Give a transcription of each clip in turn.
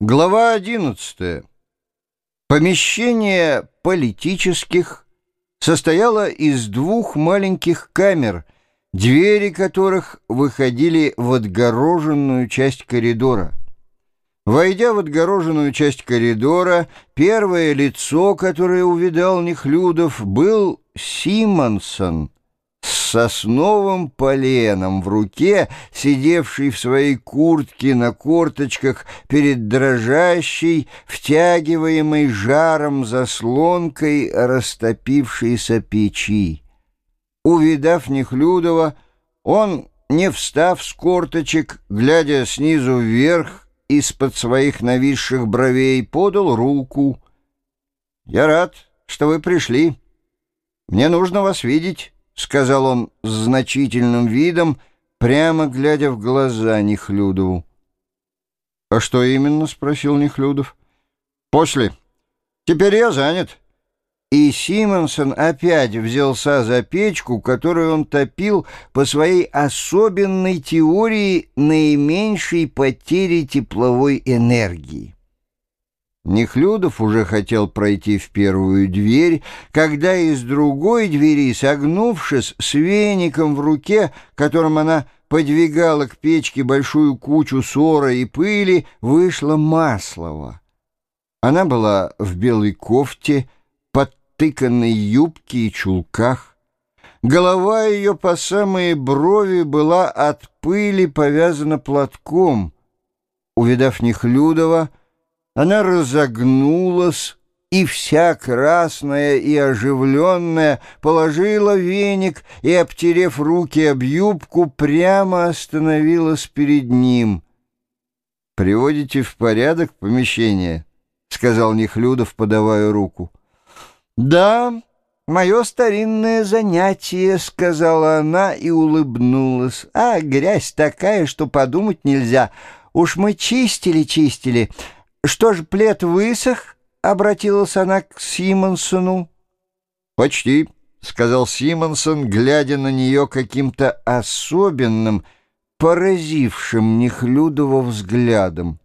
Глава 11. Помещение политических состояло из двух маленьких камер, двери которых выходили в отгороженную часть коридора. Войдя в отгороженную часть коридора, первое лицо, которое увидал Нехлюдов, был Симонсон — сосновым поленом в руке, сидевший в своей куртке на корточках перед дрожащей, втягиваемой жаром заслонкой растопившейся печи. Увидав Нехлюдова, он, не встав с корточек, глядя снизу вверх, из-под своих нависших бровей, подал руку. «Я рад, что вы пришли. Мне нужно вас видеть». — сказал он с значительным видом, прямо глядя в глаза Нехлюдову. «А что именно?» — спросил Нехлюдов. «После. Теперь я занят». И Симонсон опять взялся за печку, которую он топил по своей особенной теории наименьшей потери тепловой энергии. Нехлюдов уже хотел пройти в первую дверь, когда из другой двери, согнувшись с веником в руке, которым она подвигала к печке большую кучу ссора и пыли, вышла Маслова. Она была в белой кофте, подтыканной юбке и чулках. Голова ее по самые брови была от пыли повязана платком. Увидав Нехлюдова, она разогнулась, и вся красная и оживленная положила веник и, обтерев руки об юбку, прямо остановилась перед ним. «Приводите в порядок помещение?» — сказал Нехлюдов, подавая руку. «Да, мое старинное занятие», — сказала она и улыбнулась. «А, грязь такая, что подумать нельзя. Уж мы чистили-чистили». «Что ж, плед высох?» — обратилась она к Симонсону. «Почти», — сказал Симонсон, глядя на нее каким-то особенным, поразившим Нехлюдова взглядом.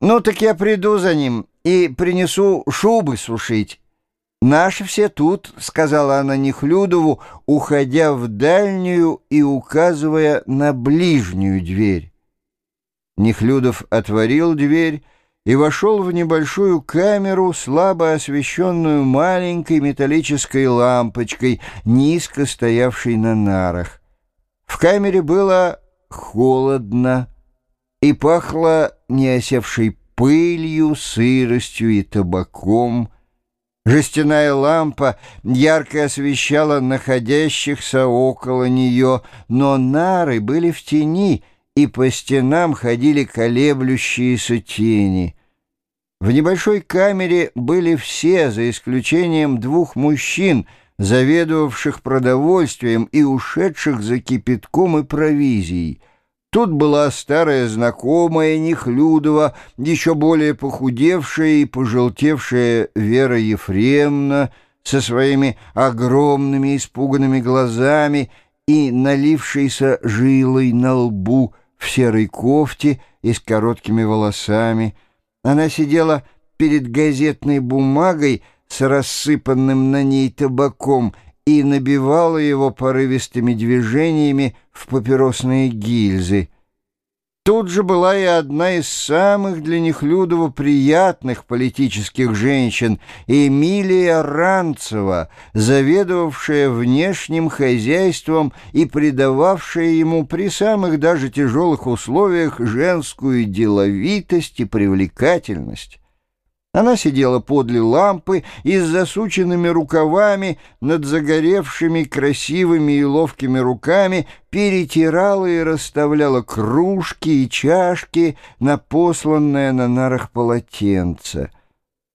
«Ну, так я приду за ним и принесу шубы сушить». «Наши все тут», — сказала она Нехлюдову, уходя в дальнюю и указывая на ближнюю дверь. Нехлюдов отворил дверь, и вошел в небольшую камеру, слабо освещенную маленькой металлической лампочкой, низко стоявшей на нарах. В камере было холодно и пахло неосевшей пылью, сыростью и табаком. Жестяная лампа ярко освещала находящихся около нее, но нары были в тени — и по стенам ходили колеблющиеся тени. В небольшой камере были все, за исключением двух мужчин, заведовавших продовольствием и ушедших за кипятком и провизией. Тут была старая знакомая Нехлюдова, еще более похудевшая и пожелтевшая Вера Ефремовна со своими огромными испуганными глазами и налившейся жилой на лбу – в серой кофте и с короткими волосами. Она сидела перед газетной бумагой с рассыпанным на ней табаком и набивала его порывистыми движениями в папиросные гильзы. Тут же была и одна из самых для них Людова приятных политических женщин, Эмилия Ранцева, заведовавшая внешним хозяйством и придававшая ему при самых даже тяжелых условиях женскую деловитость и привлекательность. Она сидела подле лампы и с засученными рукавами над загоревшими красивыми и ловкими руками перетирала и расставляла кружки и чашки на посланное на нарах полотенце.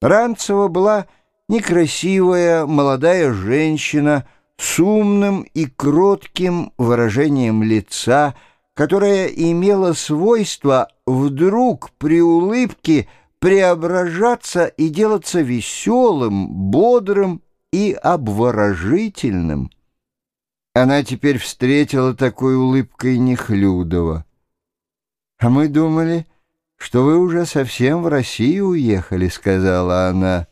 Ранцева была некрасивая молодая женщина с умным и кротким выражением лица, которая имела свойство вдруг при улыбке преображаться и делаться веселым, бодрым и обворожительным. Она теперь встретила такой улыбкой Нехлюдова. «А мы думали, что вы уже совсем в Россию уехали», — сказала она.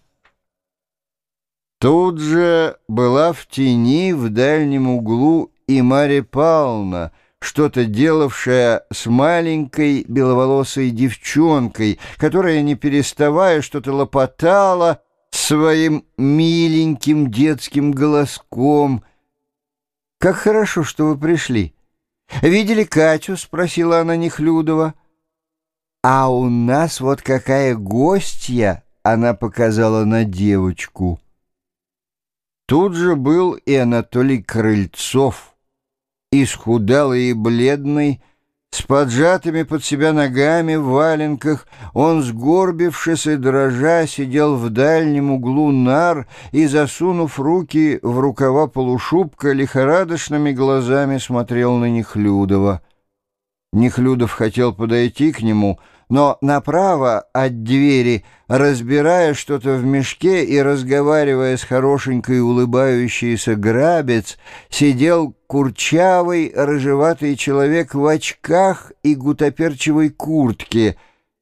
Тут же была в тени в дальнем углу и Марья Павловна, что-то делавшая с маленькой беловолосой девчонкой, которая, не переставая, что-то лопотала своим миленьким детским голоском. «Как хорошо, что вы пришли!» «Видели Катю?» — спросила она Нехлюдова. «А у нас вот какая гостья!» — она показала на девочку. Тут же был и Анатолий Крыльцов, исхудалый и бледный, с поджатыми под себя ногами в валенках он, сгорбившись и дрожа, сидел в дальнем углу нар и, засунув руки в рукава полушубка, лихорадочными глазами смотрел на Нехлюдова. Нехлюдов хотел подойти к нему — но направо от двери, разбирая что-то в мешке и разговаривая с хорошенькой улыбающейся грабец, сидел курчавый, рыжеватый человек в очках и гутоперчевой куртке.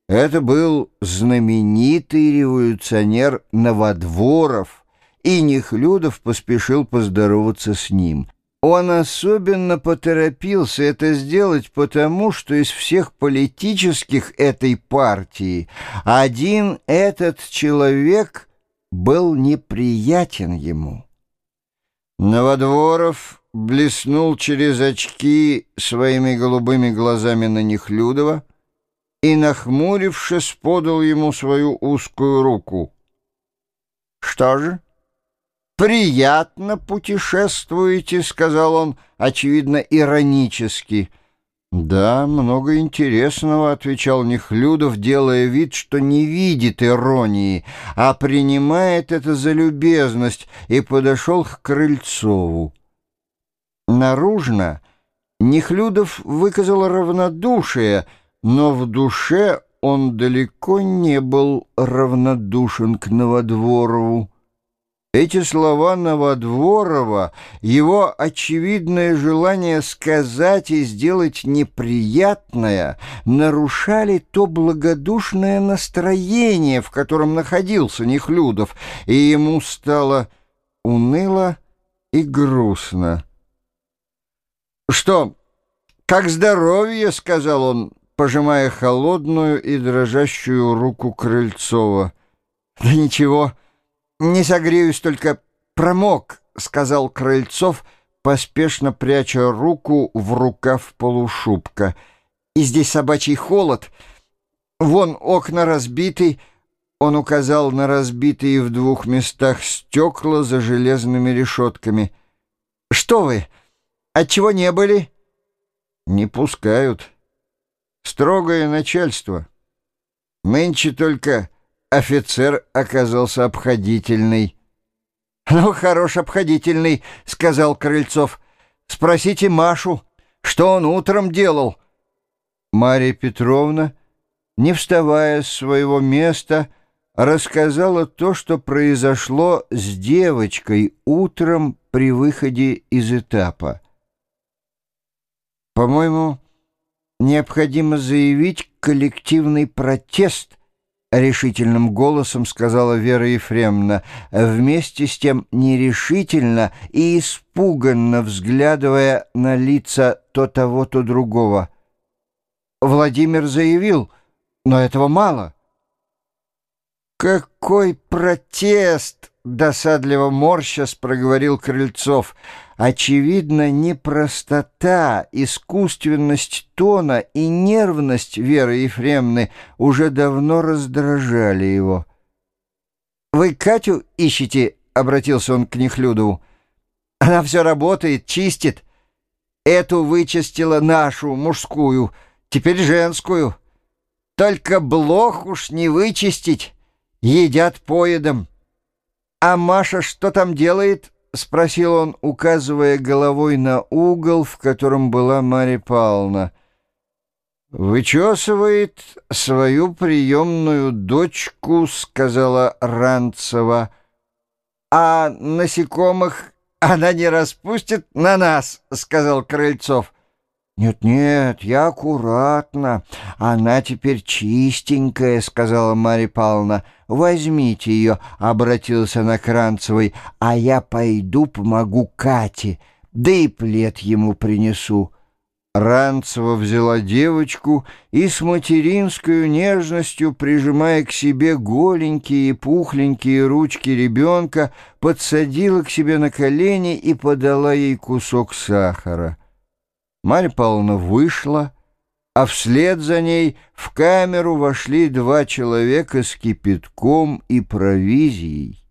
Это был знаменитый революционер Новодворов, и Нехлюдов поспешил поздороваться с ним. Он особенно поторопился это сделать, потому что из всех политических этой партии один этот человек был неприятен ему. Новодворов блеснул через очки своими голубыми глазами на Нехлюдова и, нахмурившись, подал ему свою узкую руку. «Что же?» «Приятно путешествуете», — сказал он, очевидно, иронически. «Да, много интересного», — отвечал Нехлюдов, делая вид, что не видит иронии, а принимает это за любезность, и подошел к Крыльцову. Наружно Нехлюдов выказал равнодушие, но в душе он далеко не был равнодушен к Новодворову. Эти слова Новодворова, его очевидное желание сказать и сделать неприятное, нарушали то благодушное настроение, в котором находился Нехлюдов, и ему стало уныло и грустно. «Что, как здоровье?» — сказал он, пожимая холодную и дрожащую руку Крыльцова. «Да ничего». «Не согреюсь, только промок», — сказал Крыльцов, поспешно пряча руку в рукав полушубка. «И здесь собачий холод. Вон окна разбиты». Он указал на разбитые в двух местах стекла за железными решетками. «Что вы? Отчего не были?» «Не пускают. Строгое начальство. Нынче только...» офицер оказался обходительный. «Ну, хорош обходительный», — сказал Крыльцов. «Спросите Машу, что он утром делал?» Марья Петровна, не вставая с своего места, рассказала то, что произошло с девочкой утром при выходе из этапа. «По-моему, необходимо заявить коллективный протест», — решительным голосом сказала Вера Ефремовна, вместе с тем нерешительно и испуганно взглядывая на лица то того, то другого. Владимир заявил, но этого мало. «Какой протест!» — досадливо морщас проговорил Крыльцов — Очевидно, непростота, искусственность тона и нервность Веры Ефремны уже давно раздражали его. «Вы Катю ищете?» — обратился он к Нехлюдову. «Она все работает, чистит. Эту вычистила нашу, мужскую, теперь женскую. Только блох уж не вычистить, едят поедом. А Маша что там делает?» — спросил он, указывая головой на угол, в котором была Марья Павловна. «Вычесывает свою приемную дочку», — сказала Ранцева. «А насекомых она не распустит на нас», — сказал Крыльцов. «Нет-нет, я аккуратно. Она теперь чистенькая», — сказала Марья Павловна. «Возьмите ее», — обратился на Кранцевой, «а я пойду помогу Кате, да и плед ему принесу». Ранцева взяла девочку и с материнской нежностью, прижимая к себе голенькие и пухленькие ручки ребенка, подсадила к себе на колени и подала ей кусок сахара. Марья Павловна вышла, а вслед за ней в камеру вошли два человека с кипятком и провизией.